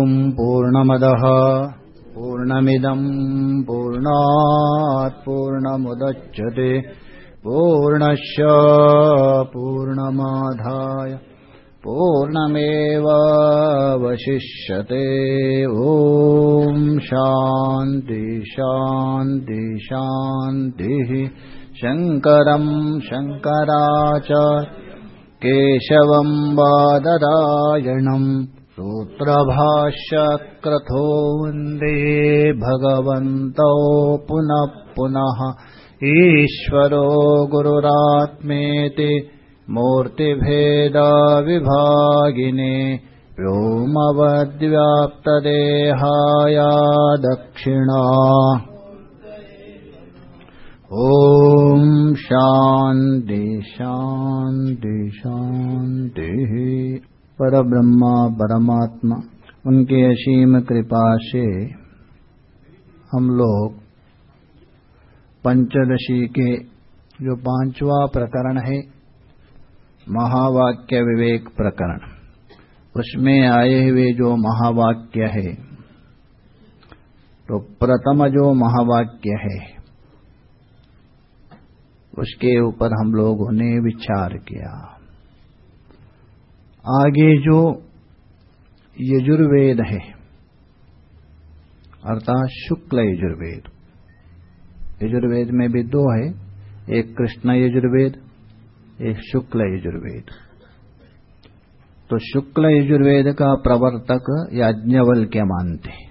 ॐ पूर्णमदः पूर्णमिदम् पूर्णात् पूर्णमुदच्यते पूर्णश्च पूर्णमाधाय पूर्णमेवावशिष्यते। ॐ शान्ति शान्ति शान्तिः। शङ्करम् शङ्कराचार्य केशवम् वादरायणम् सूत्रभाष्यक्रथो वन्दे भगवन्तौ पुनः पुनः। ईश्वरो गुरुरात्मेति मूर्तिभेदविभागिने व्योमवद्व्याप्तदेहाय दक्षिणा। ॐ शान्ति शान्ति शान्तिः परब्रह्मा परमात्मा, उनके असीम कृपा से हम लोग पंचदशी के जो पांचवा प्रकरण है, महावाक्य विवेक प्रकरण, उसमें आए हुए जो महावाक्य है तो प्रथम जो महावाक्य है, उसके ऊपर हम लोगों ने विचार किया। आगे जो यजुर्वेद है, अर्थात शुक्ल यजुर्वेद। यजुर्वेद में भी दो है, एक कृष्ण यजुर्वेद, एक शुक्ल यजुर्वेद। तो शुक्ल यजुर्वेद का प्रवर्तक याज्ञवल के मानते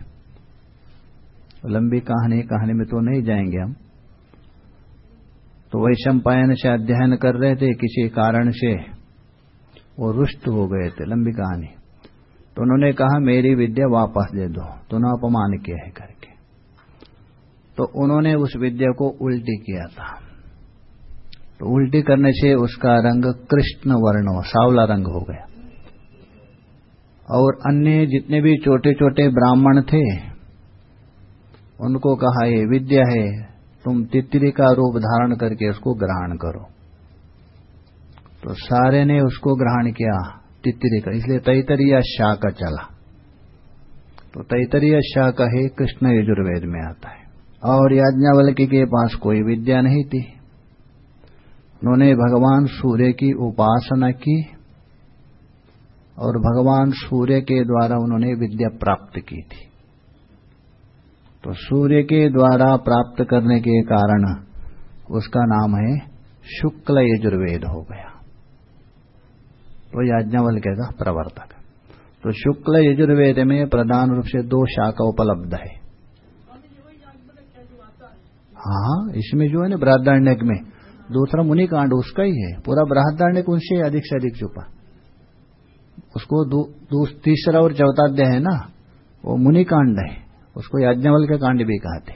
लंबी कहानी कहानी में तो नहीं जाएँगे हम। तो वैशंपायन से अध्ययन कर रहे थे, किसी कारण से। वो रुष्ट हो गए थे, लंबी कहानी। तो उन्होंने कहा, मेरी विद्या वापस दे दो तो उन्होंने अपमान किया है करके। तो उन्होंने उस विद्या को उल्टी किया था। तो उल्टी करने से उसका रंग कृष्ण वर्ण, सावला रंग हो गया। और अन्य जितने भी छोटे छोटे ब्राह्मण थे, उनको कहा, ये विद्या है, तुम तितली का रूप धारण करके उसको ग्रहण करो। तो सारे ने उसको ग्रहण किया, तितली का। इसलिए तैतरीय शाह का चला। तो तैतरीय शाह का ही, कृष्ण यजुर्वेद में आता है। और याज्ञावल्की के पास कोई विद्या नहीं थी। उन्होंने भगवान सूर्य की उपासना की और भगवान सूर्य के द्वारा उन्होंने विद्या प्राप्त की थी। तो सूर्य के द्वारा प्राप्त करने के कारण उसका नाम है शुक्ल यजुर्वेद हो गया। तो याज्ञवल्क्य का प्रवर्तक। तो शुक्ल यजुर्वेद में प्रधान रूप से दो शाखा उपलब्ध है। हाँ इसमें जो है ना बृहदारण्यक में, दूसरा मुनि कांड उसका ही है। पूरा बृहदारण्यक उनसे अधिक से अधिक छुपा। उसको तीसरा और चौथा अध्याय है ना, वो मुनि कांड है। उसको याज्ञावल के कांड भी कहते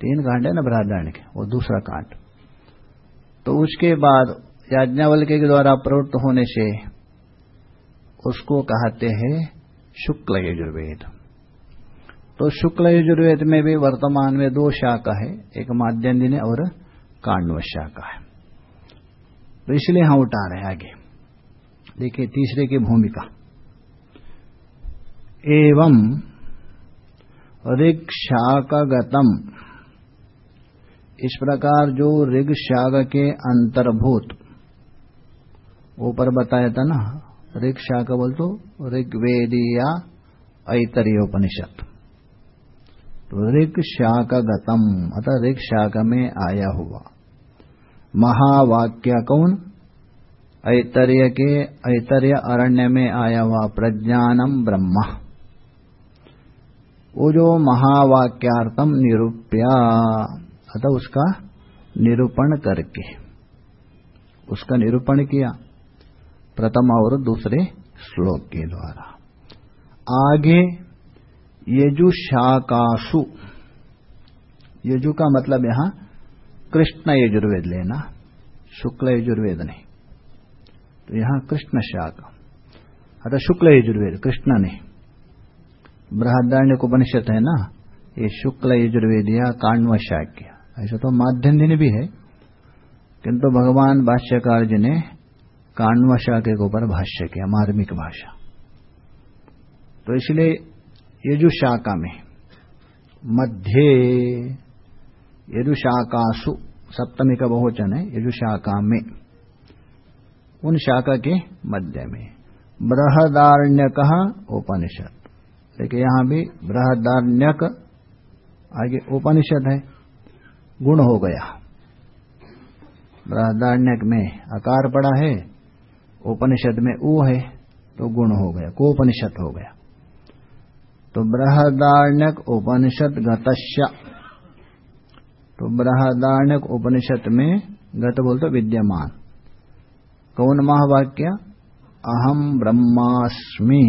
तीन कांड है ना बृहदारण्य के वो दूसरा कांड। तो उसके बाद याज्ञावल के द्वारा प्रवृत्त होने से उसको कहते हैं शुक्ल यजुर्वेद। तो शुक्ल यजुर्वेद में भी वर्तमान में दो शाखा है, एक माध्यम दिन और कांडव शाखा है। तो इसलिए हम उठा रहे हैं आगे। देखिए तीसरे की भूमिका। एवं ऋग इस प्रकार जो ऋग शाग के अंतर्भूत ऊपर बताया था ना ऋग शाक बोल तो ऋग्वेदी या ऐतरीयोपनिषद। तो ऋग शाकगतम अतः ऋग शाक में आया हुआ। महावाक्य कौन? ऐतर्य के, ऐतर्य अरण्य में आया हुआ प्रज्ञानम ब्रह्म। वो जो महावाक्यार्थम निरूप्या, अतः उसका निरूपण करके, उसका निरूपण किया। प्रथम और दूसरे श्लोक के द्वारा। आगे, यजु शाकाशु यजु का मतलब यहाँ कृष्ण यजुर्वेद लेना, शुक्ल यजुर्वेद नहीं। तो यहाँ कृष्ण शाक। अतः शुक्ल यजुर्वेद, कृष्ण ने बृहदारण्य उपनिषद है ना, ये शुक्ल यजुर्वेद या काण्व शाक्य। ऐसा तो माध्यम दिन भी है, किंतु भगवान भाष्यकार जी ने काण्व शाक्य के ऊपर भाष्य किया, मार्मिक भाषा। तो इसलिए यजुशाखा में मध्य यजुशाखासु सप्तमी का बहुवचन है यजुशाखा में उन शाखा के मध्य में। बृहदारण्यक उपनिषद। देखिए, यहाँ भी बृहदारण्यक, आगे उपनिषद है, गुण हो गया। बृहदारण्यक में आकार पड़ा है उपनिषद में ऊ है तो गुण हो गया, कोपनिषद हो गया। तो बृहदारण्यक उपनिषद गतश्य तो बृहदारण्यक उपनिषद में गत बोलते विद्यमान। कौन महावाक्य? अहम ब्रह्मास्मि।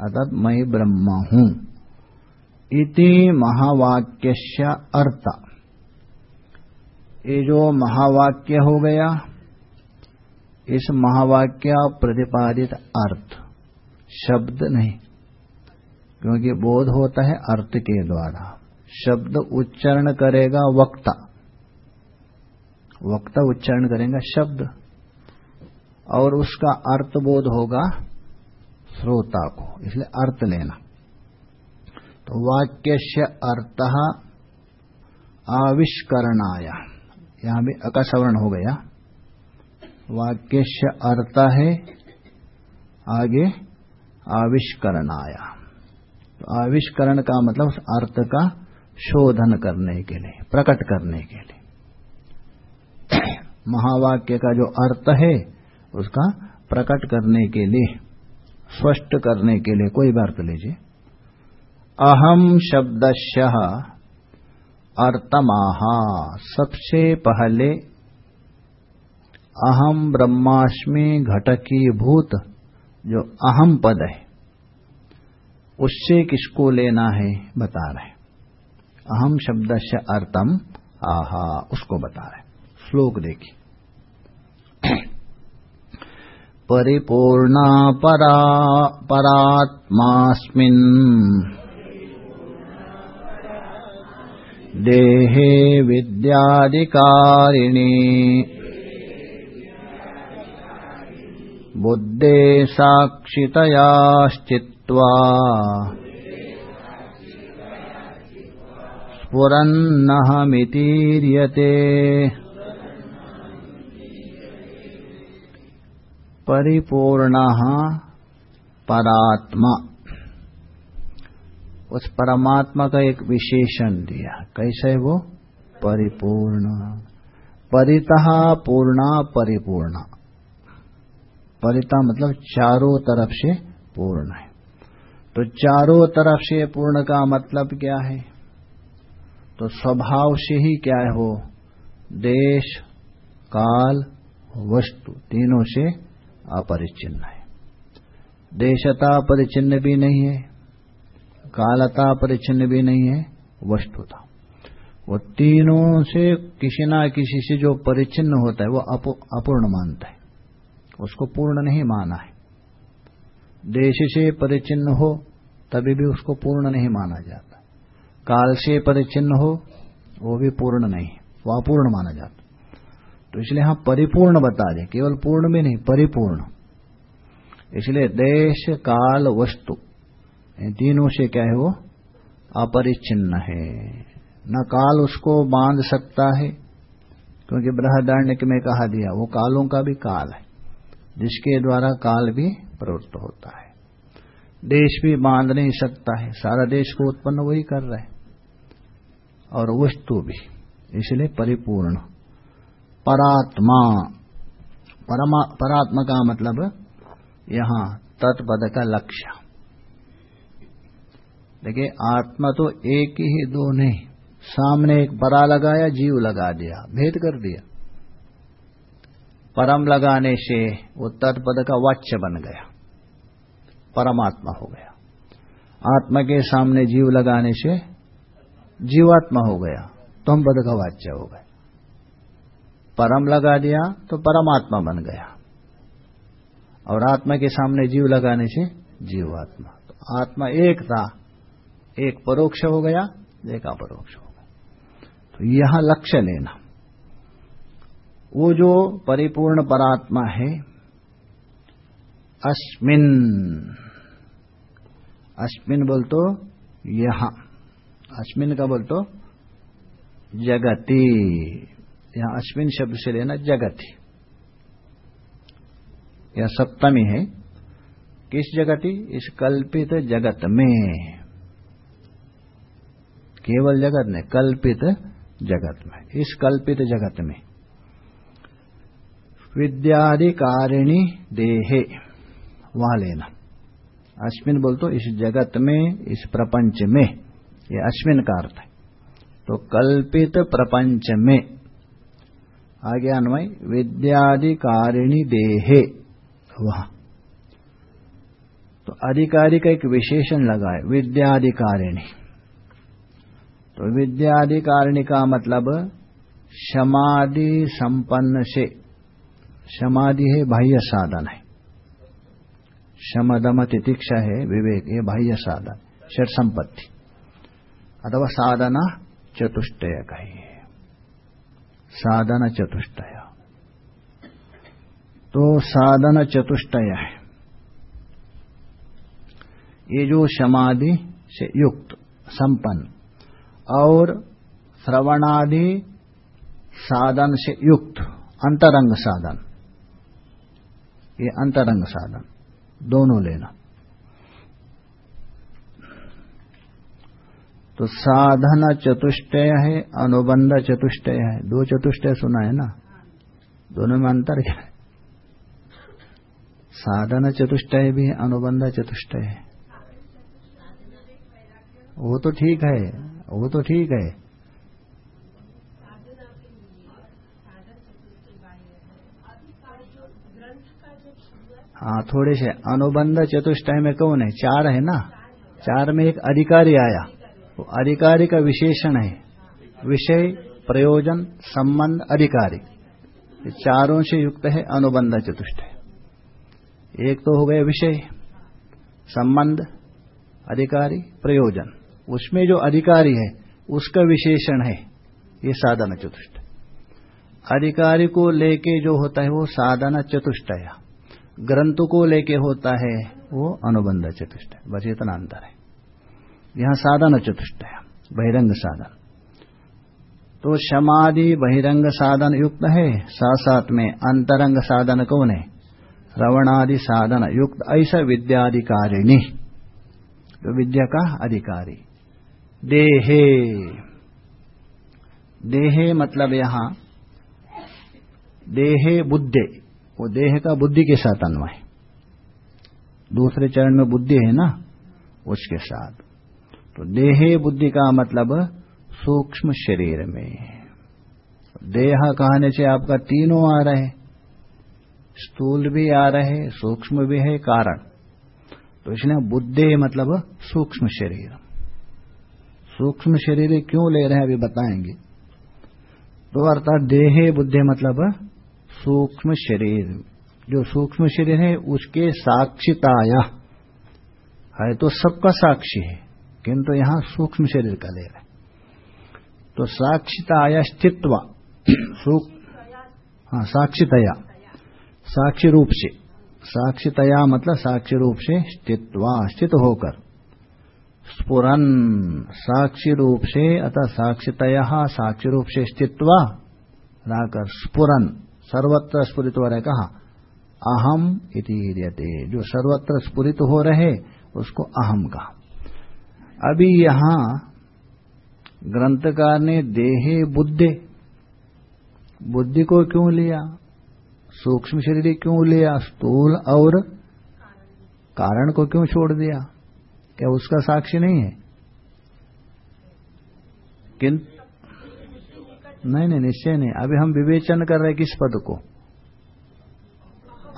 अर्थात मैं ब्रह्म हूँ। इति महावाक्य अर्थ। ये जो महावाक्य हो गया इस महावाक्य प्रतिपादित अर्थ, शब्द नहीं, क्योंकि बोध होता है अर्थ के द्वारा। शब्द उच्चारण करेगा वक्ता। वक्ता उच्चारण करेगा शब्द, और उसका अर्थ बोध होगा श्रोता को, इसलिए अर्थ लेना। तो वाक्य से अर्थ आविष्करणाया। यहाँ भी अकसवर्ण हो गया। वाक्य अर्थ है आगे आविष्करणाया। तो आविष्करण का मतलब अर्थ का शोधन करने के लिए, प्रकट करने के लिए। महावाक्य का जो अर्थ है, उसका प्रकट करने के लिए, स्पष्ट करने के लिए कोई अर्थ लीजिए। अहम शब्दश अर्थमाहा, सबसे पहले अहम ब्रह्माष्टमी घटकी भूत, जो अहम पद है, उससे किसको लेना है बता रहे अहम शब्द से अर्थम, आहा, उसको बता रहे श्लोक देखिए। परिपूर्णा परा, परात्मास्मिन्। देहे विद्याधिकारिणी बुद्धे साक्षितयाश्चित्वा। स्फुरन्नहमितीर्यते। परिपूर्ण परात्मा। उस परमात्मा का एक विशेषण दिया। कैसे वो? परिपूर्ण। परितः पूर्णा परिपूर्ण। परिता मतलब चारों तरफ़ से पूर्ण है। तो चारों तरफ़ से पूर्ण का मतलब क्या है? तो स्वभाव से ही क्या है वो? देश, काल, वस्तु तीनों से अपरिचिन्न है। देशता परिचिन्न भी नहीं है, कालता परिचिन्न भी नहीं है, वस्तुता। वो तीनों से किसी ना किसी से जो परिचिन्न होता है, वो अपूर्ण मानता है। उसको पूर्ण नहीं माना है। देश से परिचिन्न हो, तभी भी उसको पूर्ण नहीं माना जाता। काल से परिचिन्न हो, वो भी पूर्ण नहीं वो अपूर्ण माना जाता तो इसलिए हम परिपूर्ण बता दें, केवल पूर्ण भी नहीं, परिपूर्ण। इसलिए देश, काल, वस्तु, इन तीनों से क्या है वो? अपरिचिन्न है। न काल उसको बाँध सकता है, क्योंकि बृहदारण्य में कहा दिया, वो कालों का भी काल है। जिसके द्वारा काल भी प्रवृत्त होता है। देश भी बाँध नहीं सकता है। सारा देश को उत्पन्न वही कर रहा है। और वस्तु भी, इसलिए परिपूर्ण। परात्मा, परमा, परात्मा का मतलब यहाँ तत्पद का लक्ष्य। देखिए, आत्मा तो एक ही दो नहीं, सामने एक परा लगाया, जीव लगा दिया, भेद कर दिया। परम लगाने से वो तत्पद का वाच्य बन गया। परमात्मा हो गया। आत्मा के सामने जीव लगाने से जीवात्मा हो गया। तुम पद का वाच्य हो गया परम लगा दिया तो परमात्मा बन गया। और आत्मा के सामने जीव लगाने से जीवात्मा। तो आत्मा एक था। एक परोक्ष हो गया, एक अपरोक्ष हो गया। तो यहाँ लक्ष्य लेना। वो जो परिपूर्ण परात्मा है, अस्मिन। अश्विन बोल तो यहाँ। अश्विन का बोल तो जगति। यहाँ अश्विन शब्द से लेना जगति। यह सप्तमी है। किस जगति? इस कल्पित जगत में। केवल जगत नहीं, कल्पित जगत में। इस कल्पित जगत में। विद्याधिकारिणी देहे। वहाँ लेना। अश्विन बोल तो इस जगत में, इस प्रपंच में। ये अश्विन का अर्थ है। तो कल्पित प्रपंच में। आगे अन्वय, विद्याधिकारिणी देहे। वहाँ। तो अधिकारी का एक विशेषण लगा है, विद्याधिकारिणी। तो विद्याधिकारिणी का मतलब समाधि संपन्न से। समाधि है, बाह्य साधन है। शमदम तितिक्षा है, विवेक ये बाह्य साधन, षट संपत्ति। अथवा साधना चतुष्टय कही साधन चतुष्टय। तो साधन चतुष्टय है। ये जो समाधि से युक्त, संपन्न और श्रवणादि साधन से युक्त, अंतरंग साधन। ये अंतरंग साधन, दोनों लेना। तो साधन चतुष्टय है, अनुबंध चतुष्टय है। दो चतुष्टय सुना है ना? दोनों में अंतर क्या है? साधन चतुष्टय भी है, अनुबंध चतुष्टय है। वो तो ठीक है, वो तो ठीक है। हाँ थोड़े से अनुबंध चतुष्टय में कौन है चार है ना? चार में एक अधिकारी आया। वो अधिकारी का विशेषण है। विषय, प्रयोजन, संबंध, अधिकारी। चारों से युक्त है, अनुबंध चतुष्टय एक तो हो गया विषय, संबंध, अधिकारी, प्रयोजन। उसमें जो अधिकारी है, उसका विशेषण है, ये साधन चतुष्ट। अधिकारी को लेके जो होता है वो साधन चतुष्टय। ग्रंथ को लेके होता है वो अनुबंध चतुष्ट बस इतना अंतर है। यहाँ साधन चतुष्टय, बहिरंग साधन। तो समाधि बहिरंग साधन युक्त है साथ साथ में अंतरंग साधन कौन है? श्रवणादि साधन युक्त, ऐसा विद्याधिकारिणी। तो विद्या का अधिकारी। देहे। देहे मतलब यहाँ देहे बुद्धि, वो देह का बुद्धि के साथ अन्वय। दूसरे चरण में बुद्धि है ना, उसके साथ। तो देहे बुद्धि का मतलब सूक्ष्म शरीर में देह कहने से आपका तीनों आ रहे स्थूल भी आ रहे सूक्ष्म भी है, कारण। तो इसलिए बुद्धि मतलब सूक्ष्म शरीर। सूक्ष्म शरीर क्यों ले रहे हैं अभी बताएँगे। तो अर्थात देहे बुद्धि मतलब सूक्ष्म शरीर। जो सूक्ष्म शरीर है, उसके साक्षिताया। है तो सबका साक्षी है, किंतु यहाँ सूक्ष्म शरीर का ले रहे तो साक्षिताया स्थित्व। हाँ साक्षितया। साक्षी रूप से। साक्षितया मतलब साक्षी रूप से स्थित्वा, स्थित होकर। स्फुरन। साक्षी रूप से अतः साक्षितया, साक्षी रूप से स्थित्वा। लाकर स्फुरन। सर्वत्र स्फुरित हो रहे कहा? अहम इति जो सर्वत्र स्फुरित हो रहे, उसको अहम कहा। अभी यहाँ ग्रंथकार ने देहे बुद्धि। बुद्धि को क्यों लिया? सूक्ष्म शरीर क्यों लिया? स्थूल और कारण को क्यों छोड़ दिया? क्या उसका साक्षी नहीं है? किंतु नहीं नहीं, निश्चय नहीं। अभी हम विवेचन कर रहे किस पद को?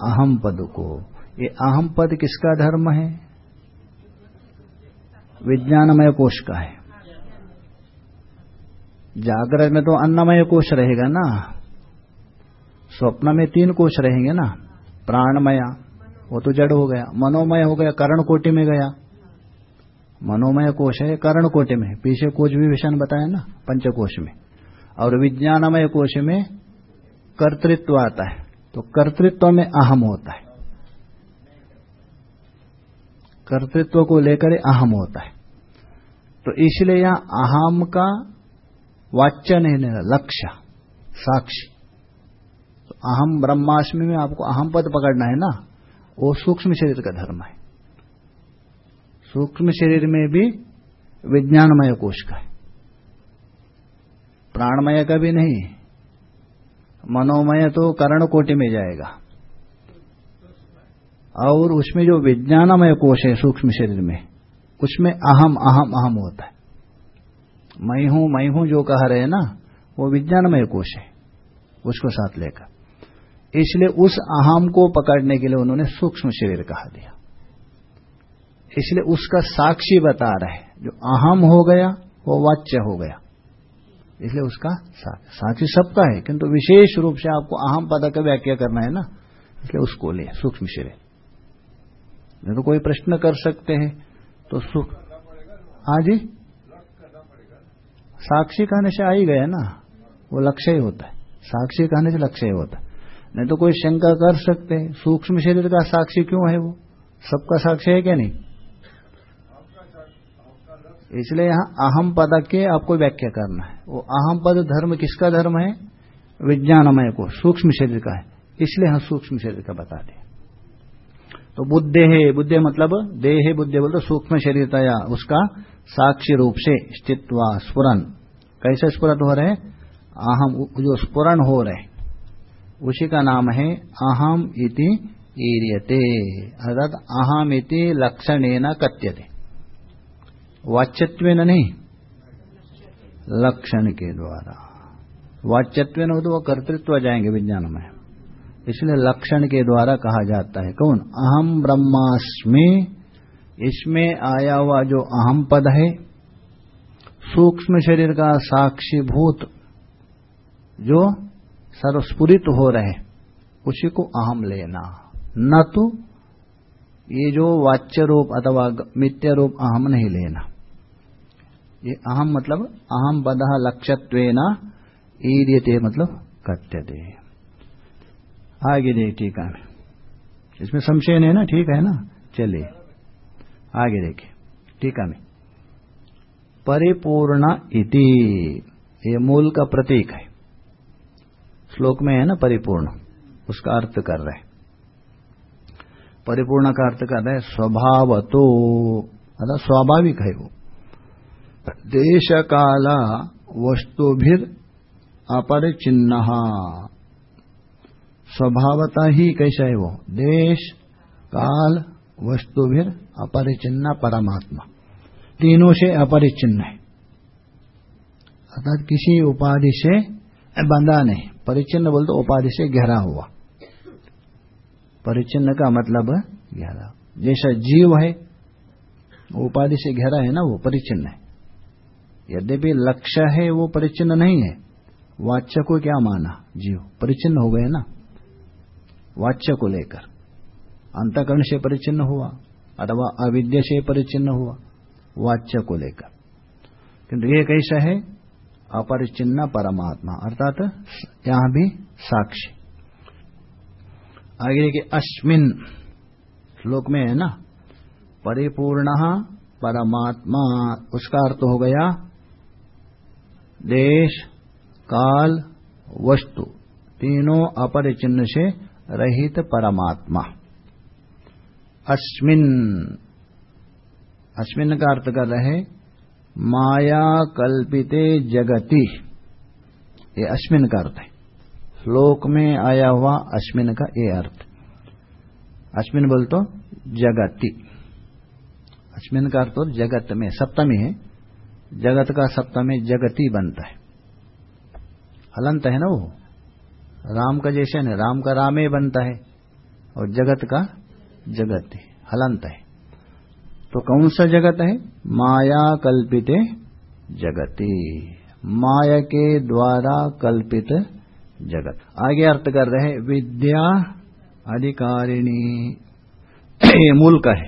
अहम पद को। ये अहम पद किसका धर्म है? विज्ञानमय कोश का है। जागरण में तो अन्नमय कोश रहेगा ना। स्वप्न में तीन कोश रहेंगे ना। प्राणमया, वो तो जड़ हो गया। मनोमय हो गया कर्ण कोटि में गया। मनोमय कोश है कर्ण कोटि में। पीछे कोश भी बताया ना, पंचकोश में। और विज्ञानमय कोश में कर्तृत्व आता है। तो कर्तृत्व में अहम होता है। कर्तृत्व को लेकर अहम होता है। तो इसलिए यहाँ अहम का वाच्य नहीं, लक्ष्य, साक्षी। तो अहम ब्रह्माष्टमी में आपको अहम पद पकड़ना है ना? वो सूक्ष्म शरीर का धर्म है। सूक्ष्म शरीर में भी विज्ञानमय कोश का है। प्राणमय का भी नहीं, मनोमय तो करण कोटि में जाएगा। और उसमें जो विज्ञानमय कोश है सूक्ष्म शरीर में, उसमें अहम अहम अहम होता है। मैं हूँ मैं हूँ जो कह रहे हैं ना, वो विज्ञानमय कोश है, उसको साथ लेकर। इसलिए उस अहम को पकड़ने के लिए उन्होंने सूक्ष्म शरीर कहा दिया। इसलिए उसका साक्षी बता रहे जो अहम हो गया, वो वाच्य हो गया। इसलिए उसका साक्षी सबका है। किंतु विशेष रूप से आपको अहम पद का व्याख्या करना है ना, इसलिए उसको ले, सूक्ष्म शरीर नहीं तो कोई प्रश्न कर सकते हैं तो सुख हाँ जी? साक्षी कहने से आ ही गया ना, वो लक्ष्य ही होता है। साक्षी कहने से लक्ष्य ही होता है। नहीं तो कोई शंका कर सकते हैं, सूक्ष्म शरीर का साक्षी क्यों है वो? सबका साक्षी है क्या नहीं? इसलिए यहाँ अहम पद के आपको व्याख्या करना है। वो अहम पद धर्म किसका धर्म है? विज्ञानमय को, सूक्ष्म शरीर का है। इसलिए हम सूक्ष्म शरीर का बता दें तो बुद्धे है, बुद्धे मतलब देह बुद्धि बोलते सूक्ष्म शरीरतया, उसका साक्षी रूप से स्थित्वा स्पुरन कैसे स्पुरन हो रहे अहम, जो स्फुरन हो रहे उसी का नाम है अहम इति ईरियते। अर्थात अहम इति लक्षण न कथ्यते। वाच्यत्व नहीं। लक्षण के द्वारा। वाच्यत्व न हो तो वह कर्तृत्व जाएँगे विज्ञान में। इसलिए लक्षण के द्वारा कहा जाता है। कौन? अहम ब्रह्मास्मि। इसमें आया हुआ जो अहम पद है, सूक्ष्म शरीर का साक्षीभूत जो सर्वस्फुरित हो रहे, उसी को अहम लेना। न तो ये जो वाच्य रूप अथवा मित्य रूप अहम नहीं लेना। ये अहम मतलब अहम बध लक्ष्यत्व ईर्यते मतलब कत्यते आगे देख टीका में इसमें संशय है ना? ठीक है ना? चलिए। आगे देखिए। टीका में परिपूर्ण इति। ये मूल का प्रतीक है। श्लोक में है ना परिपूर्ण? उसका अर्थ कर रहे परिपूर्ण का अर्थ कर रहे स्वभाव तो अर्थात स्वाभाविक है वो। देश काल वस्तुभिर अपरिचिन्न स्वभावता ही कैसा है वो? देश काल वस्तुभिर अपरिचिन्न परमात्मा। तीनों से अपरिचिन्न है। अर्थात किसी उपाधि से बंधा नहीं। परिचिन्न बोलते तो उपाधि से गहरा हुआ। परिचिन्न का मतलब गहरा जैसा जीव है उपाधि से गहरा है ना वो परिचिन्न है। यद्यपि लक्ष्य है, वो परिचिन्न नहीं है। वाच्य को क्या माना? जीव, परिचिन्न हो गए ना? वाच्य को लेकर। अंतकरण से परिचिन्न हुआ, अथवा अविद्य से परिचिन्न हुआ, वाच्य को लेकर। किंतु ये कैसा है? अपरिचिन्न परमात्मा, अर्थात यहाँ भी साक्षी। आगे के अश्विन श्लोक में है ना? परिपूर्ण परमात्मा, उसका अर्थ हो गया देश, काल, वस्तु, तीनों अपरिचिन्न से रहित परमात्मा। अस्मिन अस्मिन का अर्थ कर रहे माया कल्पिते जगति। ये अश्विन का अर्थ है। श्लोक में आया हुआ अश्विन का ये अर्थ। अश्विन बोल तो जगति। अश्विन का अर्थ जगत में, सप्तमी है। जगत का सप्तमी जगती बनता है। हलंत है ना वो? राम का जैसे ना राम का रामे बनता है और जगत का जगत है, हलंत है। तो कौन सा जगत है? माया कल्पित जगती। माया के द्वारा कल्पित जगत। आगे अर्थ कर रहे विद्या अधिकारिणी। ये मूल का है।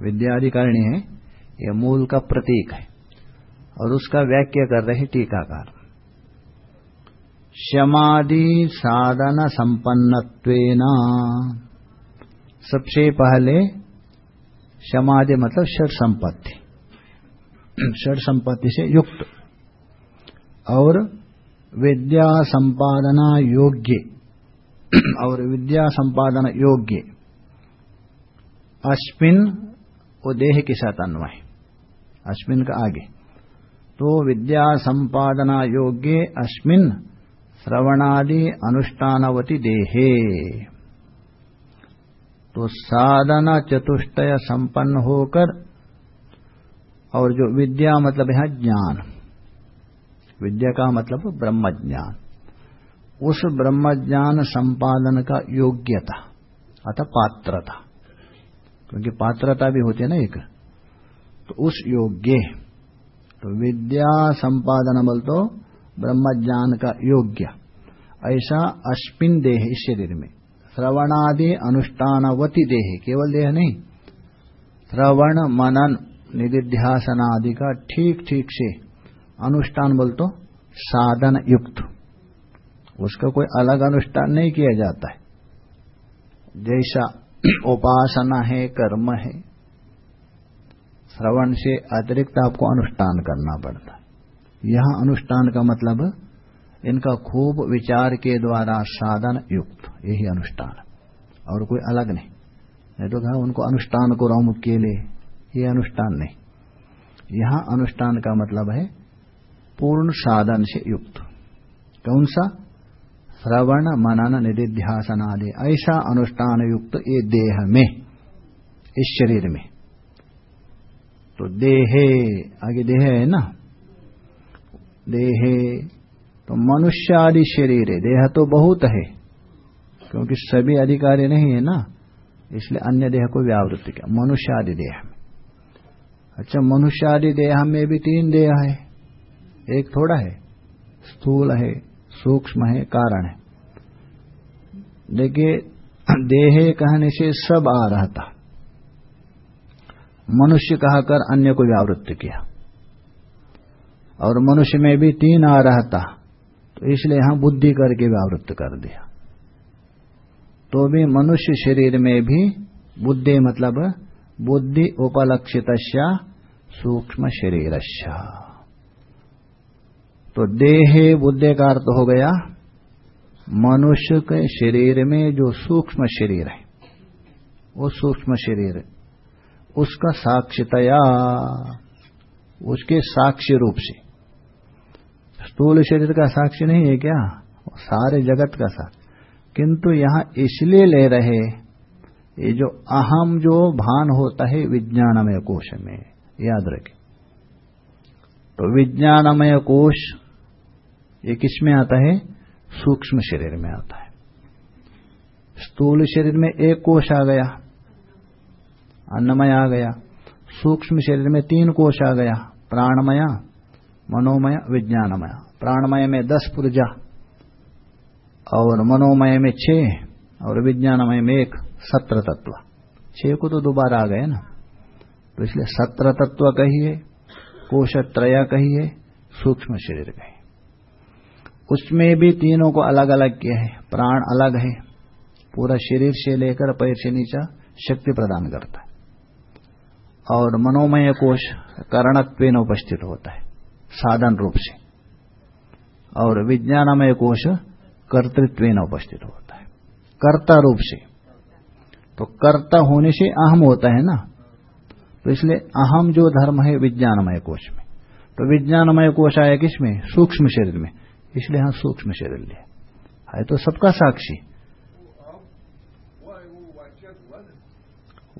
विद्या अधिकारिणी है, ये मूल का प्रतीक है। और उसका व्याख्या कर रहे टीकाकार। शमादि साधन संपन्न सबसे पहले समाधि मतलब षट संपत्ति। षट संपत्ति से युक्त। और विद्या संपादना योग्य। और विद्या संपादन योग्य। अश्विन वो देह के साथ अन्वय। अश्विन का आगे। तो विद्या संपादना योग्य अश्विन श्रवणादि अनुष्ठानवती देहे। तो साधना चतुष्टय संपन्न होकर, और जो विद्या मतलब है ज्ञान। विद्या का मतलब ब्रह्म ज्ञान उस ब्रह्म ज्ञान संपादन का योग्यता, अतः पात्रता। क्योंकि पात्रता भी होती है ना एक तो उस योग्य। तो विद्या संपादन बल तो ब्रह्म ज्ञान का योग्य। ऐसा अश्विन देह इस शरीर में। श्रवणादि अनुष्ठानवती देह, केवल देह नहीं। श्रवण, मनन निधिध्यासन आदि का ठीक ठीक से अनुष्ठान बोल तो साधन युक्त। उसका कोई अलग अनुष्ठान नहीं किया जाता है। जैसा उपासना है, कर्म है श्रवण से अतिरिक्त आपको अनुष्ठान करना पड़ता। यहाँ अनुष्ठान का मतलब इनका खूब विचार के द्वारा साधन युक्त, यही अनुष्ठान। और कोई अलग नहीं। नहीं तो कहा उनको अनुष्ठान को रोम के लिए, ये अनुष्ठान नहीं। यहाँ अनुष्ठान का मतलब है पूर्ण साधन से युक्त। कौन सा? श्रवण मनन निधिध्यासन आदि ऐसा अनुष्ठान युक्त ये देह में, इस शरीर में। तो देहे, आगे देह है ना? देहे तो मनुष्य आदि शरीर है देह तो बहुत है, क्योंकि सभी अधिकारी नहीं है ना? इसलिए अन्य देह को व्यावृत्त किया मनुष्य आदि देह में। अच्छा मनुष्य आदि देह में भी तीन देह है। एक थोड़ा है, स्थूल है, सूक्ष्म है, कारण है। देखिए, देह कहने से सब आ रहा था मनुष्य कहकर अन्य को व्यावृत्त किया। और मनुष्य में भी तीन आ रहा था तो इसलिए यहाँ बुद्धि करके व्यावृत्त कर दिया। तो भी मनुष्य शरीर में भी बुद्धि मतलब बुद्धि उपलक्षित सूक्ष्म शरीर तो देहे बुद्धि का अर्थ हो गया, मनुष्य के शरीर में जो सूक्ष्म शरीर है, वो सूक्ष्म शरीर उसका साक्षितया, उसके साक्षी रूप से। स्थूल शरीर का साक्षी नहीं है क्या? सारे जगत का साक्षी। किंतु यहाँ इसलिए ले रहे, ये जो अहम जो भान होता है विज्ञानमय कोश में, याद रखें। तो विज्ञानमय कोश, ये किसमें आता है? सूक्ष्म शरीर में आता है। स्थूल शरीर में एक कोष आ गया। अन्नमय आ गया। सूक्ष्म शरीर में तीन कोष आ गया। प्राणमय, मनोमय, विज्ञानमय। प्राणमय में दस पुर्जा और मनोमय में छह और विज्ञानमय में एक सत्र तत्व। छह को तो दोबारा आ गए ना। तो इसलिए सत्र तत्व कहिए कोशत्रय कहिए, सूक्ष्म शरीर कहिए। उसमें भी तीनों को अलग अलग किया है। प्राण अलग है। पूरा शरीर से लेकर पैर से नीचा शक्ति प्रदान करता है। और मनोमय कोष करणत्व उपस्थित होता है, साधन रूप से। और विज्ञानमय कोष कर्तृत्व उपस्थित होता है। कर्ता रूप से। तो कर्ता होने से अहम होता है ना? तो इसलिए अहम जो धर्म है, विज्ञानमय कोष में। तो विज्ञानमय कोष आया किसमें? सूक्ष्म शरीर में। इसलिए हम सूक्ष्म शरीर लिए है तो सबका साक्षी।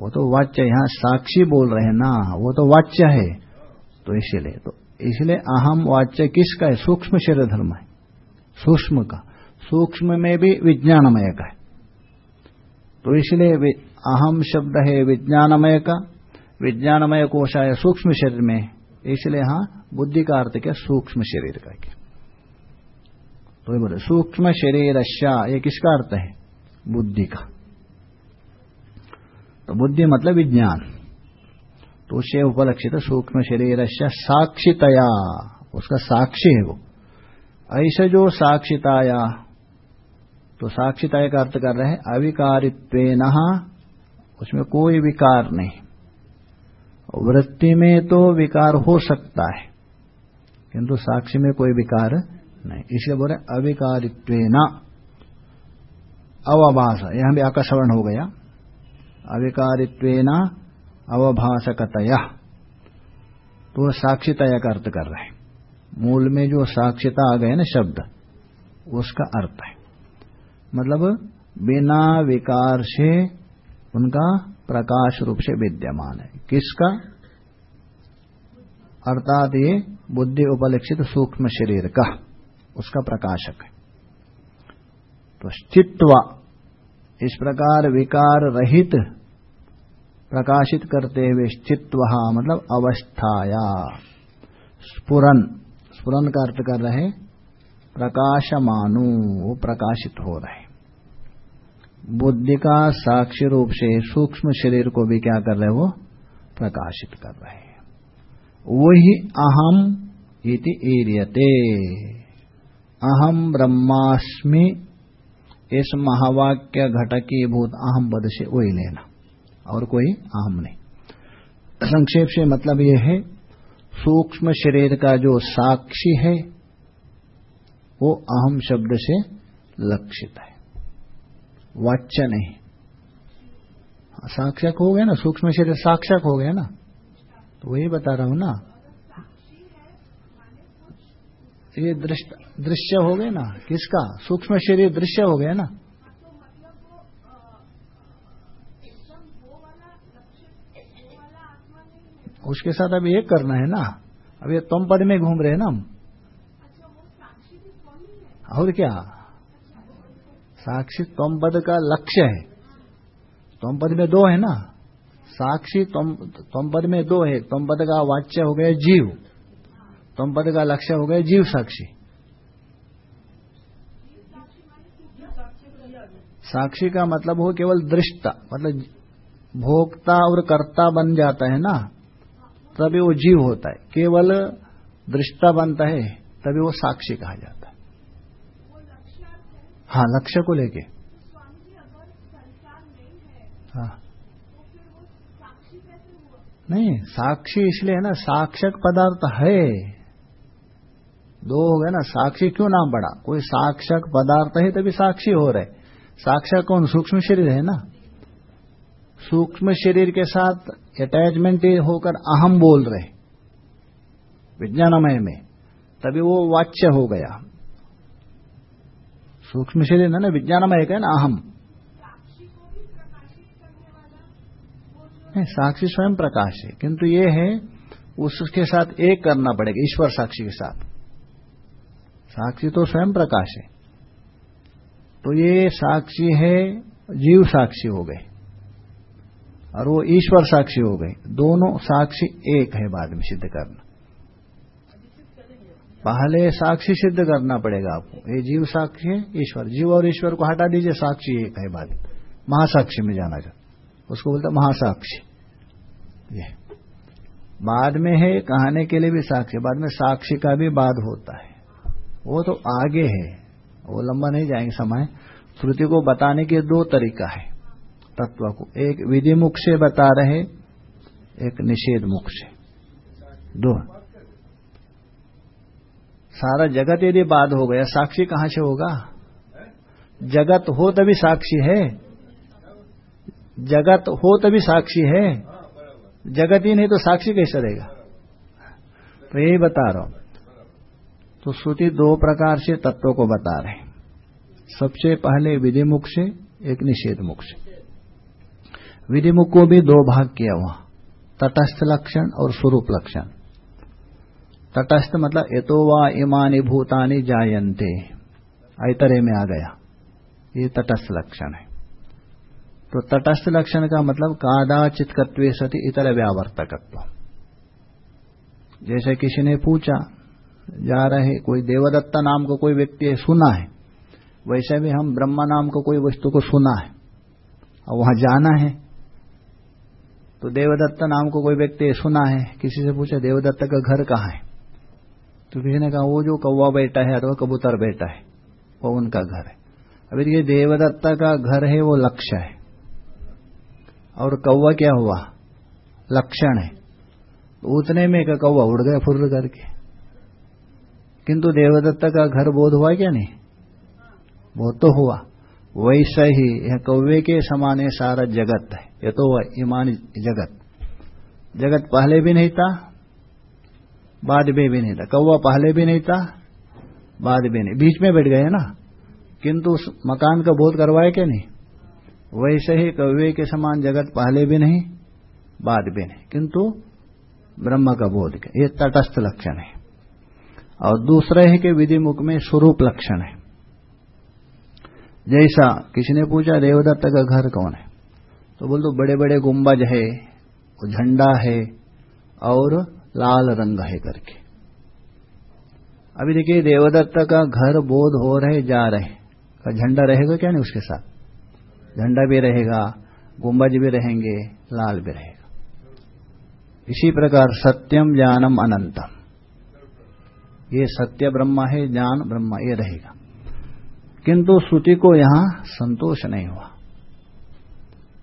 वो तो वाच्य यहाँ साक्षी बोल रहे हैं, ना, वो तो वाच्य है। तो इसीलिए तो इसलिए अहम वाच्य किसका है? सूक्ष्म शरीर धर्म है। सूक्ष्म का। सूक्ष्म में भी विज्ञानमय का है। तो इसलिए अहम शब्द है विज्ञानमय का। विज्ञानमय कोश है सूक्ष्म शरीर में। इसलिए यहाँ बुद्धि का अर्थ क्या? सूक्ष्म शरीर का क्या? तो बोले, सूक्ष्म शरीर ये किसका अर्थ है? बुद्धि का। तो बुद्धि मतलब विज्ञान। तो उससे उपलक्षित सूक्ष्म शरीर साक्षितया, उसका साक्षी है वो। ऐसे जो साक्षिताया तो साक्षिताय का अर्थ कर रहे हैं अविकारित्व उसमें कोई विकार नहीं। वृत्ति में तो विकार हो सकता है, किंतु साक्षी में कोई विकार नहीं। इसलिए बोले अविकारित्व अवभाष यहाँ भी आकाशवर्ण हो गया। अविकारित्व अवभाषकतया। तो साक्षितया का अर्थ कर रहे हैं। मूल में जो साक्षिता आ गए ना शब्द, उसका अर्थ है। मतलब बिना विकार से उनका प्रकाश रूप से विद्यमान है। किसका? अर्थात ये बुद्धि उपलक्षित सूक्ष्म शरीर का, उसका प्रकाशक है। तो स्थित्व इस प्रकार विकार रहित प्रकाशित करते हुए स्थित्व मतलब अवस्थाया। स्पुरन स्पुरन का अर्थ कर रहे प्रकाशमानु, वो प्रकाशित हो रहे बुद्धि का साक्षी रूप से सूक्ष्म शरीर को भी क्या कर रहे वो? प्रकाशित कर रहे वही अहम इति एरियते अहम ब्रह्मास्मि, इस महावाक्य घटकी भूत अहम पद से वही लेना। और कोई अहम नहीं। संक्षेप से मतलब यह है, सूक्ष्म शरीर का जो साक्षी है, वो अहम शब्द से लक्षित है। वाच्य नहीं साक्षक हो गया ना, सूक्ष्म शरीर साक्षक हो गया ना? तो वही बता रहा हूँ ना। ये दृश्य हो गया ना? किसका? सूक्ष्म शरीर दृश्य हो गया ना? उसके साथ अब एक करना है ना। अब ये तुम पद में घूम रहे हैं ना हम। और क्या? साक्षी तुम पद का लक्ष्य है। तुम पद में दो है ना। साक्षी तुम पद में दो है। तुम पद का वाच्य हो गया जीव। तुम पद का लक्ष्य हो गया जीव साक्षी। साक्षी का मतलब हो केवल दृष्टा मतलब भोक्ता और कर्ता बन जाता है ना। तभी वो जीव होता है। केवल दृष्टा बनता है, तभी वो साक्षी कहा जाता है। हाँ लक्ष्य को लेके। हाँ। नहीं, साक्षी इसलिए है ना, साक्षक पदार्थ है। दो हो गए ना, साक्षी क्यों नाम पड़ा? कोई साक्षक पदार्थ है तभी साक्षी हो रहे। साक्षक कौन? सूक्ष्म शरीर है ना। सूक्ष्म शरीर के साथ अटैचमेंट होकर अहम बोल रहे, विज्ञानमय में, तभी वो वाच्य हो गया। सूक्ष्म शरीर है ना, विज्ञानमय का ना, अहम। साक्षी स्वयं प्रकाश है, किंतु ये है, उसके साथ एक करना पड़ेगा, ईश्वर साक्षी के साथ। साक्षी तो स्वयं प्रकाश है। तो ये साक्षी है, जीव साक्षी हो गए। और वो ईश्वर साक्षी हो गए दोनों साक्षी एक है बाद में सिद्ध करना। पहले साक्षी सिद्ध करना पड़ेगा आपको। ये जीव साक्षी है, ईश्वर। जीव और ईश्वर को हटा दीजिए, साक्षी एक है बाद में। महासाक्षी में जाना चाहता उसको बोलते महासाक्षी। ये। बाद में है, कहने के लिए भी साक्षी बाद में साक्षी का भी बाद होता है। वो तो आगे है। वो लंबा नहीं जाएँगे समय। श्रुति को बताने के दो तरीका है। तत्व को। एक विधि मुख से बता रहे, एक निषेध मुख से। दो। सारा जगत यदि बाद हो गया, साक्षी कहाँ से होगा? जगत हो तभी साक्षी है। जगत हो तभी साक्षी है। जगत ही नहीं तो साक्षी कैसे रहेगा? तो यही बता रहा हूँ। तो श्रुति दो प्रकार से तत्वों को बता रहे सबसे पहले विधि मुख से, एक निषेध मुख से। विधिमुख को भी दो भाग किया हुआ। तटस्थ लक्षण और स्वरूप लक्षण। तटस्थ मतलब एतो वा इमानी भूतानी जायन्ते। ऐतरे में आ गया। ये तटस्थ लक्षण है। तो तटस्थ लक्षण का मतलब कादाचित कत्वे सती इतर व्यावर्तकत्व जैसे किसी ने पूछा, जा रहे कोई देवदत्ता नाम को कोई व्यक्ति है सुना है, वैसे भी हम ब्रह्मा नाम को कोई वस्तु को सुना है। और वहाँ जाना है। तो देवदत्ता नाम को कोई व्यक्ति सुना है, किसी से पूछा, देवदत्ता का घर कहाँ है? तो किसी ने कहा, वो जो कौवा बेटा है अथवा कबूतर बेटा है, वो उनका घर है। अभी ये देवदत्ता का घर है, वो लक्ष्य है। और कौवा क्या हुआ? लक्षण है। उतने में का कौवा उड़ गया फुर्र करके। किंतु देवदत्त का घर बोध हुआ क्या नहीं? बोध तो हुआ। वैसा ही यह कौवे के समान सारा जगत है। ये तो वह ईमान जगत। जगत पहले भी नहीं था, बाद में भी नहीं था। कौवा पहले भी नहीं था, बाद में नहीं। बीच में बैठ गए ना। किंतु उस मकान का बोध करवाए क्या नहीं? वैसे ही कौवे के समान जगत पहले भी नहीं, बाद भी नहीं। किंतु ब्रह्म का बोध। ये तटस्थ लक्षण है। और दूसरे है कि विधि मुख में स्वरूप लक्षण है। जैसा किसी ने पूछा, देवदत्त का घर कौन है? तो बोल दो बड़े बड़े गुंबज है झंडा है, और लाल रंग है करके। अभी देखिए, देवदत्त का घर बोध हो रहे, जा रहे का झंडा रहेगा क्या नहीं उसके साथ? झंडा भी रहेगा, गुंबज भी रहेंगे, लाल भी रहेगा। इसी प्रकार सत्यम ज्ञानम अनंतम। ये सत्य ब्रह्मा है, ज्ञान ब्रह्मा, ये रहेगा। किंतु श्रुति को यहाँ संतोष नहीं हुआ।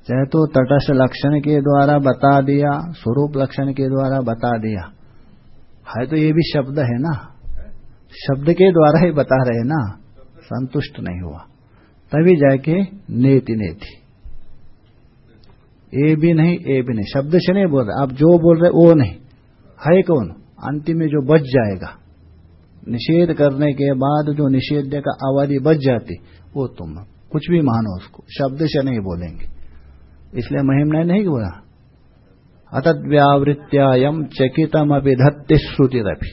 चाहे तो तटस्थ लक्षण के द्वारा बता दिया, स्वरूप लक्षण के द्वारा बता दिया। है तो ये भी शब्द है ना? शब्द के द्वारा ही बता रहे ना? संतुष्ट नहीं हुआ। तभी जाके नेति नेति। ए भी नहीं, ए भी नहीं। शब्द से नहीं बोल रहे। आप जो बोल रहे वो नहीं। है कौन? अंतिम में जो बच जाएगा। निषेध करने के बाद जो निषेध का आवादी बच जाती, वो तुम। कुछ भी मानो उसको, शब्द से नहीं बोलेंगे। इसलिए महिम ने नहीं बोला। अतद व्यावृत्यायम चकितम अभिधत्ति श्रुति रफी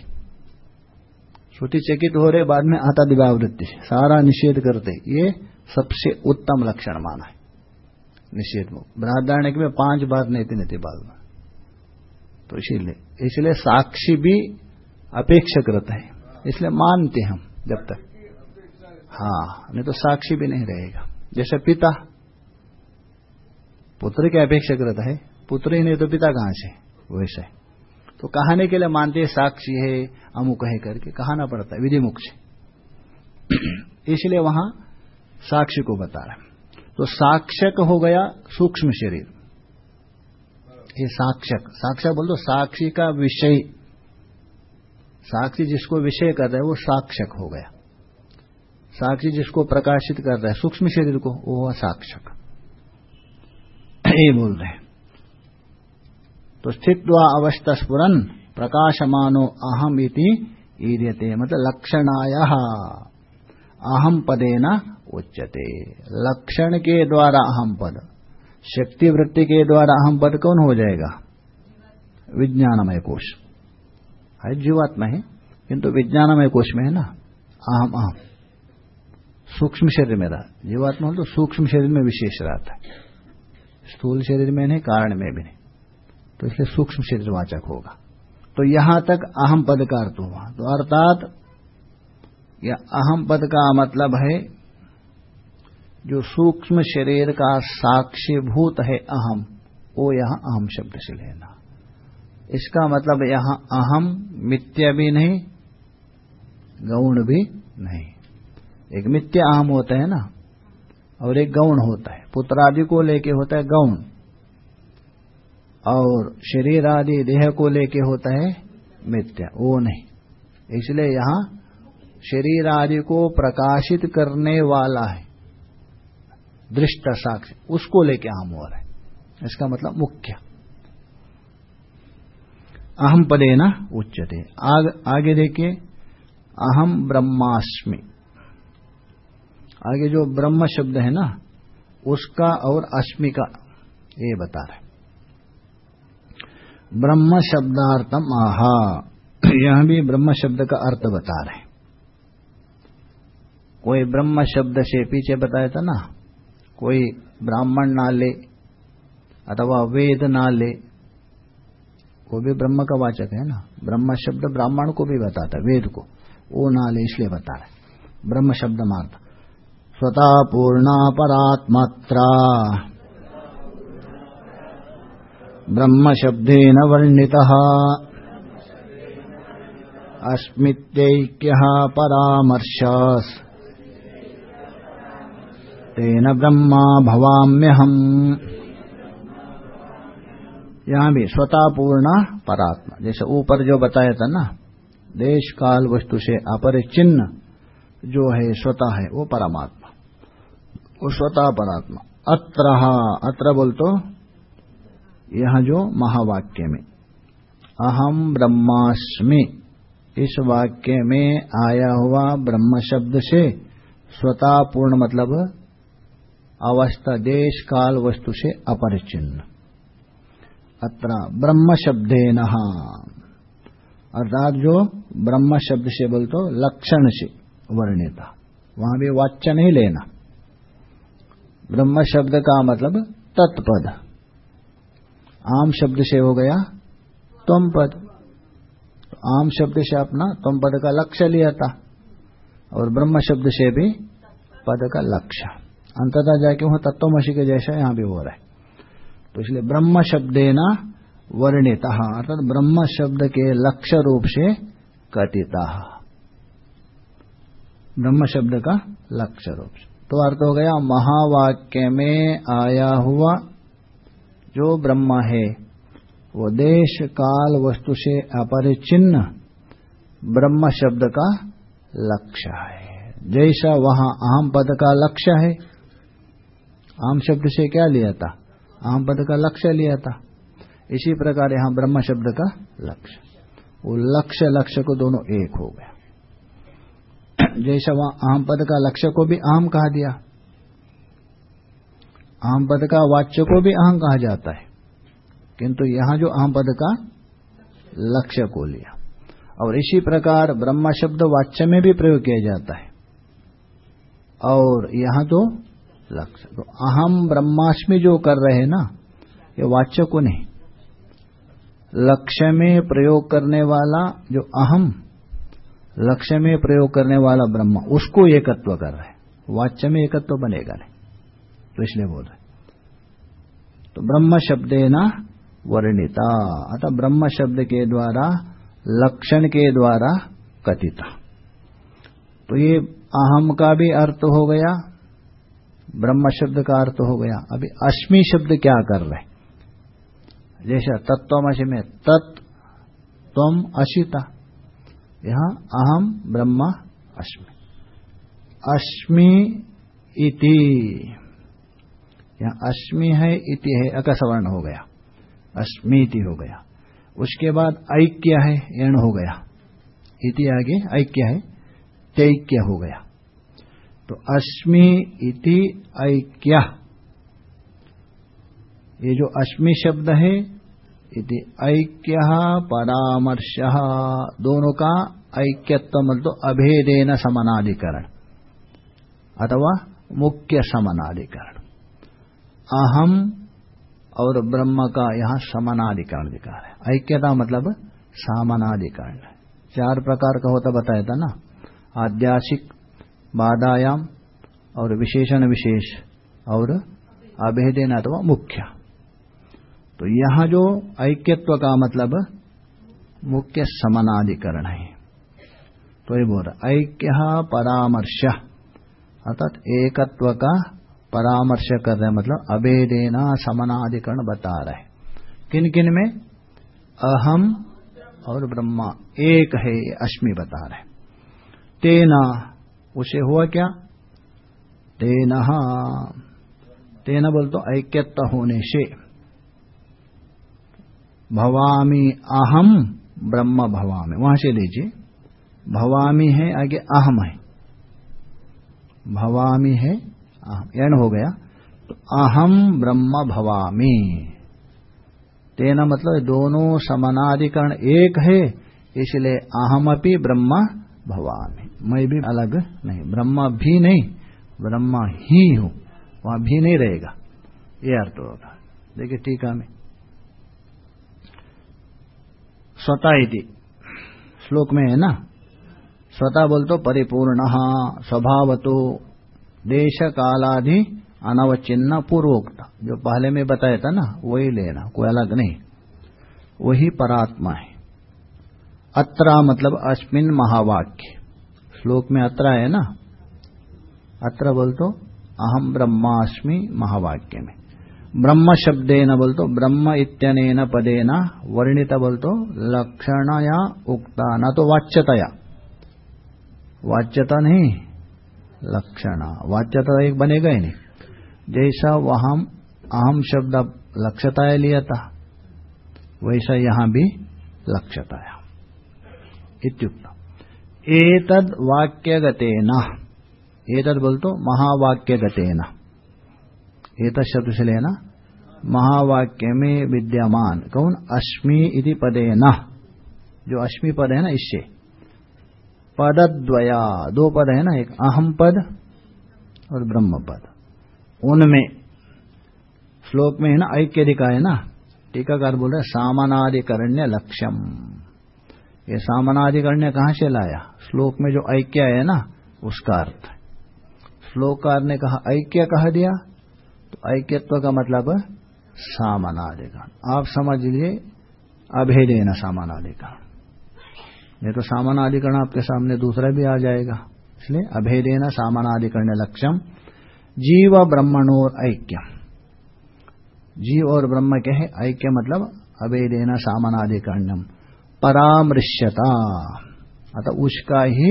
श्रुति चकित हो रहे, बाद में अतद व्यावृत्ति सारा निषेध करते, ये सबसे उत्तम लक्षण माना है। निषेध बृहदारण्य में पाँच बार नहीं नीति बाद में। तो इसीलिए, इसलिए साक्षी भी अपेक्षाकृत है। इसलिए मानते हम जब तक। हाँ नहीं तो साक्षी भी नहीं रहेगा। जैसे पिता, पुत्र की अपेक्षा करता है, पुत्र ही नहीं तो पिता कहाँ से? वैसे। तो कहानी के लिए मानते हैं साक्षी है, अमुक है करके, कहाना पड़ता है विधि मुख से। इसलिए वहाँ साक्षी को बता रहे तो साक्षक हो गया सूक्ष्म शरीर। ये साक्षक साक्षक बोल दो, साक्षी का विषय। साक्षी जिसको विषय कर रहे वो साक्षक हो गया। साक्षी जिसको प्रकाशित कर रहा है, सूक्ष्म शरीर को, वो हुआ साक्षक। ये बोल रहे तो स्थित्वा अवस्था स्फुरन प्रकाशमानो अहम इति मतलब लक्षणाय। अहम पदे न उच्चते लक्षण के द्वारा अहम पद शक्ति वृत्ति के द्वारा अहम पद कौन हो जाएगा? विज्ञानमय कोश। है, जीवात्मा है, किंतु विज्ञानमय कोश में है ना? अहम अहम सूक्ष्म शरीर में रहा। जीवात्मा तो सूक्ष्म शरीर में विशेष रहता है। स्थूल शरीर में नहीं, कारण में भी नहीं। तो इसलिए सूक्ष्म शरीर वाचक होगा। तो यहाँ तक अहम पद का अर्थ हुआ। तो अर्थात, यह अहम पद का मतलब है, जो सूक्ष्म शरीर का साक्षीभूत है अहम, वो यहाँ अहम शब्द से लेना। इसका मतलब यहाँ अहम, मिथ्या भी नहीं, गौण भी नहीं। एक मिथ्या अहम होता है ना, और एक गौण होता है। पुत्र आदि को लेके होता है गौण, और शरीर आदि देह को लेके होता है मिथ्या, वो नहीं। इसलिए यहाँ शरीर आदि को प्रकाशित करने वाला है, दृष्ट साक्ष्य उसको लेके अहम हो रहा है। इसका मतलब मुख्य। अहम पदे न उच्चते आग, आगे देखिए अहम ब्रह्मास्मि। आगे जो ब्रह्म शब्द है ना उसका और अश्मि का ये बता रहे ब्रह्म शब्दार्थम आहा। यह भी ब्रह्म शब्द का अर्थ बता रहे कोई ब्रह्म शब्द से पीछे बताया था ना कोई ब्राह्मण ना ले अथवा वेद ना ले वो भी ब्रह्म का वाचक है ना? ब्रह्म शब्द ब्राह्मण को भी बताता है, वेद को। वो ना इसलिए बता रहे ब्रह्म शब्द मार्ग स्वता पूर्णा परात्मात्रा। ब्रह्म शब्देन वर्णित। अस्मित्यैक्य परामर्श तेन ब्रह्मा भवाम्यहम्। यहाँ भी स्वता पूर्ण परात्मा। जैसे ऊपर जो बताया था ना, देश, काल, वस्तु से अपरिचिन्न जो है, स्वतः है, वो परमात्मा। वो स्वतः परात्मा। अत्र अत्र बोल तो यह जो महावाक्य में। अहम ब्रह्मास्मि। इस वाक्य में आया हुआ ब्रह्म शब्द से स्वतः पूर्ण मतलब अवस्था, देश, काल, वस्तु से अपरिचिन्न। अत्र ब्रह्म शब्देन अर्थात जो ब्रह्म शब्द से बोल तो लक्षण से वर्णिता। वहाँ भी वाच्य नहीं लेना। ब्रह्म शब्द का मतलब तत्पद। आम शब्द से हो गया तुम पद तो आम शब्द से अपना तुम पद का लक्ष्य लिया था। और ब्रह्म शब्द से भी पद का लक्ष्य। अंततः जाके वहाँ तत्वमसी के जैसा यहाँ भी हो रहा है। तो इसलिए ब्रह्म शब्देना वर्णित, अर्थात ब्रह्म शब्द के लक्ष्य रूप से कथिता। ब्रह्म शब्द का लक्ष्य रूप से। तो अर्थ हो गया, महावाक्य में आया हुआ जो ब्रह्म है, वो देश, काल, वस्तु से अपरिचिन्न ब्रह्म शब्द का लक्ष्य है। जैसा वहाँ आम पद का लक्ष्य है, आम शब्द से क्या लिया था? आम पद का लक्ष्य लिया था। इसी प्रकार यहाँ ब्रह्म शब्द का लक्ष्य। वो लक्ष्य लक्ष्य को दोनों एक हो गया। जैसा वहाँ आम पद का लक्ष्य को भी आम कहा दिया। आम पद का वाच्य को भी अहम कहा जाता है। किंतु यहाँ जो अहम पद का लक्ष्य को लिया। और इसी प्रकार ब्रह्म शब्द वाच्य में भी प्रयोग किया जाता है। और यहाँ तो लक्ष्य। तो अहम ब्रह्माष्टमी जो कर रहे हैं ना, ये वाच्य को नहीं। लक्ष्य में प्रयोग करने वाला जो अहम, लक्ष्य में प्रयोग करने वाला ब्रह्म, उसको एकत्व कर रहे वाच्य में एकत्व बनेगा नहीं। तो इसलिए बोल रहे तो ब्रह्म शब्देना वर्णिता। अतः ब्रह्म शब्द के द्वारा, लक्षण के द्वारा कथिता। तो ये अहम का भी अर्थ हो गया ब्रह्म शब्द का अर्थ हो गया। अभी अश्मी शब्द क्या कर रहे जैसा तत्वमसी में तत् तम अशिता। यहाँ अहम ब्रह्म अश्मि। अश्मि इति। यहाँ अश्मि है, इति है अकसवर्ण हो गया। अस्मीति हो गया। उसके बाद ऐक्य है एण हो गया। इति आगे ऐक्य है, तैक्य हो गया। तो अस्मि इति ऐक्य। ये जो अस्मि शब्द है, इति ऐक्य परामर्श। दोनों का ऐक्यत्व मतलब अभेदेन समानाधिकरण अथवा मुख्य समानाधिकरण। अहम और ब्रह्म का यहाँ समानाधिकरण दिखा है। ऐक्यता मतलब सामनाधिकरण। चार प्रकार का होता बताया था ना? आध्यासिक बाधायाम और विशेषण विशेष और अभेदेन अथवा मुख्य। तो यहाँ जो ऐक्यत्व का मतलब मुख्य समानाधिकरण है। तो ये बोल रहा ऐक्य परामर्श। अर्थात एकत्व का परामर्श कर रहे मतलब अभेदेना समानाधिकरण बता रहे किन किन में? अहम और ब्रह्मा। एक है अश्मि बता रहे तेना उसे हुआ क्या? तेना तेना बोल तो ऐक्यत्व होने से। भवामी अहम ब्रह्म भवामी। वहाँ से लीजिए। भवामी है, आगे अहम है। भवामी है यण हो गया। तो अहम ब्रह्म भवामी। तेना मतलब दोनों समानाधिकरण एक है, इसलिए अहम अपनी ब्रह्म भवामी। मैं भी अलग नहीं, ब्रह्मा भी नहीं, ब्रह्मा ही हूँ, वहाँ भी नहीं रहेगा। ये अर्थ होगा देखिए टीका में। स्वता श्लोक में है ना? स्वता बोल तो परिपूर्ण स्वभाव तो देश कालाधि अनवचिन्ह पूर्वोक्त। जो पहले में बताया था ना, वही लेना, कोई अलग नहीं। वही परात्मा है। अत्रा मतलब अस्मिन महावाक्य। श्लोक में अत्रा है ना? अत्र बोल तो अहम ब्रह्मास्मि महावाक्य में ब्रह्म शब्देन बोलतो, ब्रह्म इत्यनेन पदेन वर्णित बोलतो, लक्षणया उक्ता न तो वाच्यतया। वाच्यता नहीं, लक्षण। वाच्यता एक बनेगा ही नहीं। जैसा वहाँ अहम शब्द लक्ष्यताया लिया था वैसा यहाँ भी लक्ष्यताया इत्युक्त एतद वाक्यगतेन। एतद बोलतो महावाक्यगतेन। एतद शब्द से लेना महावाक्य में विद्यमान। कौन? अश्मि इति पदेन। जो अश्मी पद है ना, इससे। पदद्वया। दो पद है ना, एक अहम पद और ब्रह्म पद। उनमें, श्लोक में है ना ऐक्य दिखा है ना? टीकाकार बोल रहे सामनादिकरण्य लक्ष्यम। ये सामनादिकरण्य कहाँ से लाया? श्लोक में जो ऐक्य है ना, उसका अर्थ श्लोकार ने कहा, ऐक्य कह दिया। तो ऐक्यत्व का मतलब सामनादिकरण आप समझ लीजिए अभेदेन सामनादिकरण नहीं तो सामनादिकरण आपके सामने दूसरा भी आ जाएगा। इसलिए अभेदेन सामनादिकरण लक्ष्यम जीव ब्रह्मणोर ऐक्यम। जीव और ब्रह्म के है ऐक्य मतलब अवेदेना सामनाधिकरणम। परामृश्यता अतः उसका ही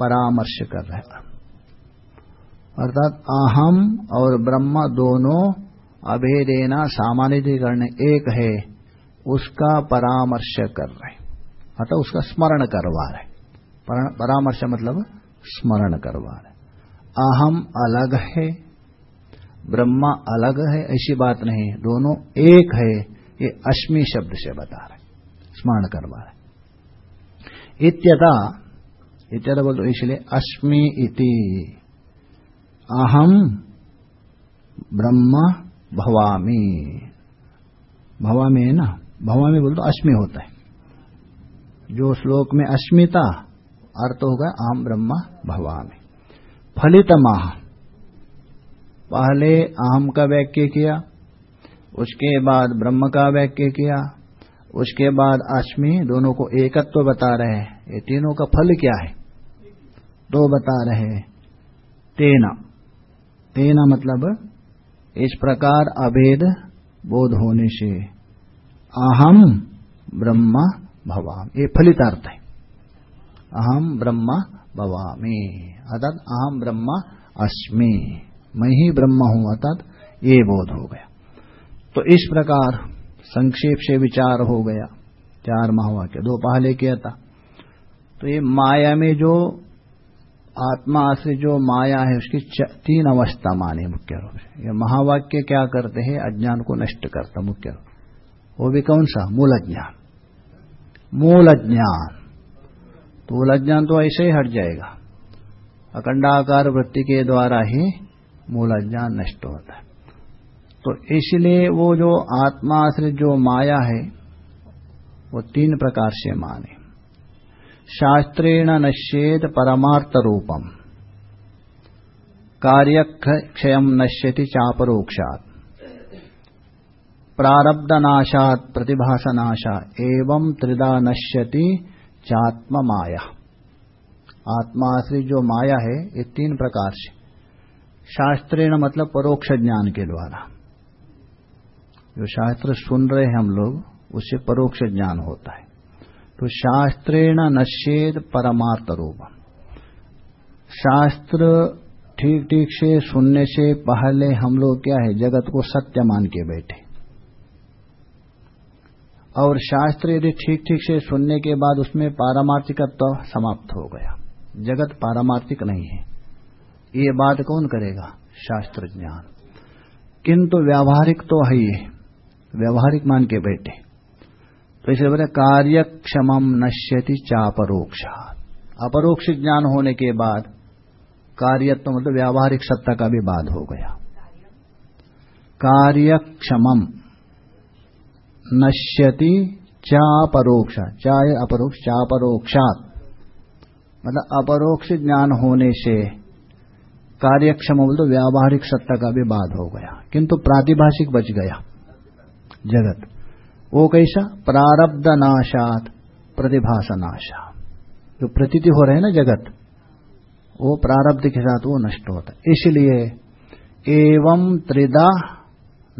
परामर्श कर रहे अर्थात अहम और ब्रह्म दोनों अभेदेना सामान्यकरण एक है, उसका परामर्श कर रहे अतः उसका स्मरण करवा रहे परामर्श मतलब स्मरण करवा रहे अहम अलग है, ब्रह्मा अलग है, ऐसी बात नहीं। दोनों एक है, ये अश्मी शब्द से बता रहे स्मरण करवा रहे इत्यता इत्यता बोलते इसलिए अश्मी इति। अहम ब्रह्म भवामी। भवामी है ना? भवामी बोलते अश्मी होता है। जो श्लोक में अस्मिता अर्थ होगा अहम ब्रह्म भवामी। फलित माह पहले अहम का वाक्य किया, उसके बाद ब्रह्म का वाक्य किया उसके बाद अश्मी दोनों को एकत्व तो बता रहे हैं। ये तीनों का फल क्या है? दो बता रहे हैं, तेना। तेना मतलब इस प्रकार अभेद बोध होने से। अहम ब्रह्म भवाम। ये फलितार्थ है। अहम ब्रह्म भवामी। अर्थात अहम ब्रह्म अस्मि मैं ही ब्रह्म हूँ, अर्थात ये बोध हो गया। तो इस प्रकार संक्षेप से विचार हो गया। चार महावाक्य दो पहले किया था। तो ये माया में जो आत्मा से जो माया है, उसकी तीन अवस्था माने मुख्य रूप से। ये महावाक्य क्या करते हैं? अज्ञान को नष्ट करता मुख्य रूप। वो भी कौन सा? मूल अज्ञान। मूल अज्ञान। तो मूल अज्ञान तो ऐसे ही हट जाएगा। अखंडाकार वृत्ति के द्वारा ही मूल अज्ञान नष्ट होता है। तो इसलिए वो जो आत्माश्रित जो माया है, वो तीन प्रकार से माने। शास्त्रेण नश्येद परमार्थ रूपम कार्यक्षय नश्यति चापरोक्षात। प्रारब्धनाशात प्रतिभासनाशा एवं त्रिदा नश्यति चात्म माया आत्माश्रित जो माया है, ये तीन प्रकार से। शास्त्रेण मतलब परोक्ष ज्ञान के द्वारा। जो शास्त्र सुन रहे हैं हम लोग, उससे परोक्ष ज्ञान होता है। तो शास्त्रेण नश्येद परमार्थ शास्त्र ठीक ठीक से सुनने से पहले हम लोग क्या है, जगत को सत्य मान के बैठे। और शास्त्र यदि ठीक ठीक से सुनने के बाद उसमें पारमार्थिकत्व समाप्त हो गया। जगत पारमार्थिक नहीं है। ये बात कौन करेगा? शास्त्र ज्ञान किंतु व्यावहारिक तो है ये व्यावहारिक मान के बैठे। तो इसलिए बोले, कार्यक्षम नश्यति चापरोक्षा। अपरोक्ष ज्ञान होने के बाद कार्यत्व तो मतलब व्यावहारिक सत्ता का भी बाद हो गया। कार्यक्षम नश्यति चापरोक्ष। चाय अपरोक्ष, चापरोक्षात। मतलब अपरोक्ष ज्ञान होने से कार्यक्षम बोल तो व्यावहारिक सत्ता का भी बाद हो गया। किंतु प्रातिभाषिक बच गया। जगत। वो कैसा? प्रारब्ध नाशात प्रतिभाषनाशा जो प्रतीति हो रहे हैं ना जगत, वो प्रारब्ध के साथ वो नष्ट होता है। इसलिए एवं त्रिदा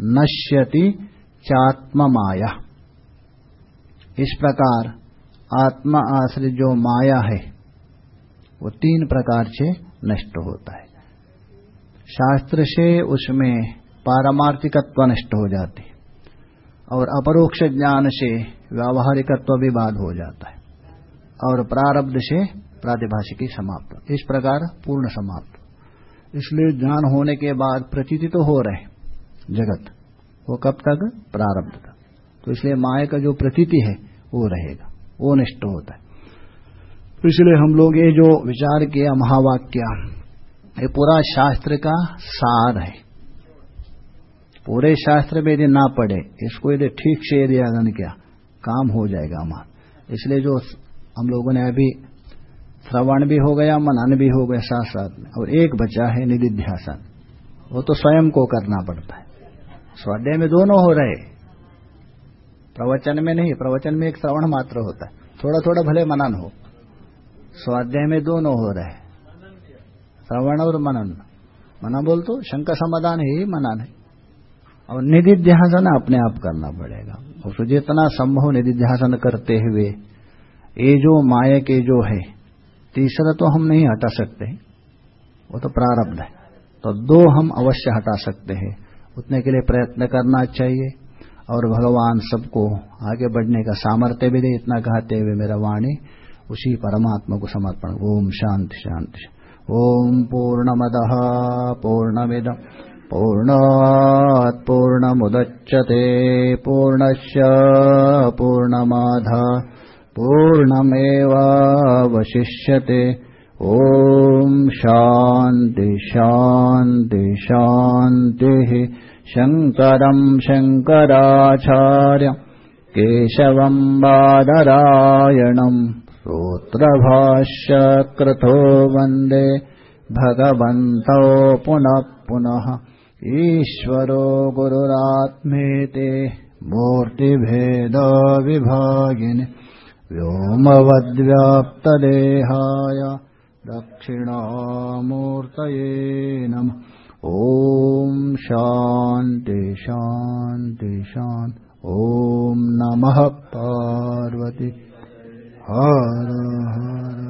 नश्यति चात्म माया इस प्रकार आत्मा आश्रित जो माया है, वो तीन प्रकार से नष्ट होता है। शास्त्र से उसमें पारमार्थिकत्व नष्ट हो जाती और अपरोक्ष ज्ञान से व्यावहारिकत्व बाद हो जाता है और प्रारब्ध से प्रातिभाषिकी समाप्त। इस प्रकार पूर्ण समाप्त। इसलिए ज्ञान होने के बाद प्रतीति तो हो रहे जगत, वो कब तक? प्रारब्ध तक। तो इसलिए माया का जो प्रतीति है, वो रहेगा, वो निष्ठ होता है। तो इसलिए हम लोग ये जो विचार किया महावाक्य, ये पूरा शास्त्र का सार है। पूरे शास्त्र में यदि ना पढ़े, इसको यदि ठीक से यदि अध्ययन किया, काम हो जाएगा हमारा। इसलिए जो हम लोगों ने अभी श्रवण भी हो गया, मनन भी हो गया साथ साथ में, और एक बचा है निधिध्यासन। वो तो स्वयं को करना पड़ता है। स्वाध्याय में दोनों हो रहे। प्रवचन में नहीं, प्रवचन में एक श्रवण मात्र होता है। थोड़ा थोड़ा भले मनन हो। स्वाध्याय में दोनों हो रहे। श्रवण और मनन। मना बोल तो शंकर समाधान ही मनन है। और निधिध्यासन अपने आप करना पड़ेगा। उसको जितना संभव निधिध्यासन करते हुए, ये जो माया के जो है, तीसरा तो हम नहीं हटा सकते। वो तो प्रारब्ध है। तो दो हम अवश्य हटा सकते हैं। उतने के लिए प्रयत्न करना चाहिए। और भगवान सबको आगे बढ़ने का सामर्थ्य भी दे, इतना कहते हुए मेरा वाणी, उसी परमात्मा को समर्पण। ओम शांति शांति। ओम पूर्णमद पूर्णमिद पूर्णात् पूर्णमुदच्यते पूर्णश पूर्णमाधा पूर्णमेवावशिष्यते। ॐ शान्ति शान्ति शान्तिः। शङ्करम् शङ्कराचार्य केशवम् बादरायणम् सूत्रभाष्यकृतो वन्दे। भगवन्तौ पुनः पुनः ईश्वरो गुरुरात्मेते मूर्तिभेदविभागिनि व्योमवद्व्याप्तदेहाय दक्षिणामूर्तये नमः। ॐ शान्ति शान्ति शान्ति। ॐ नमः पार्वती। हर हर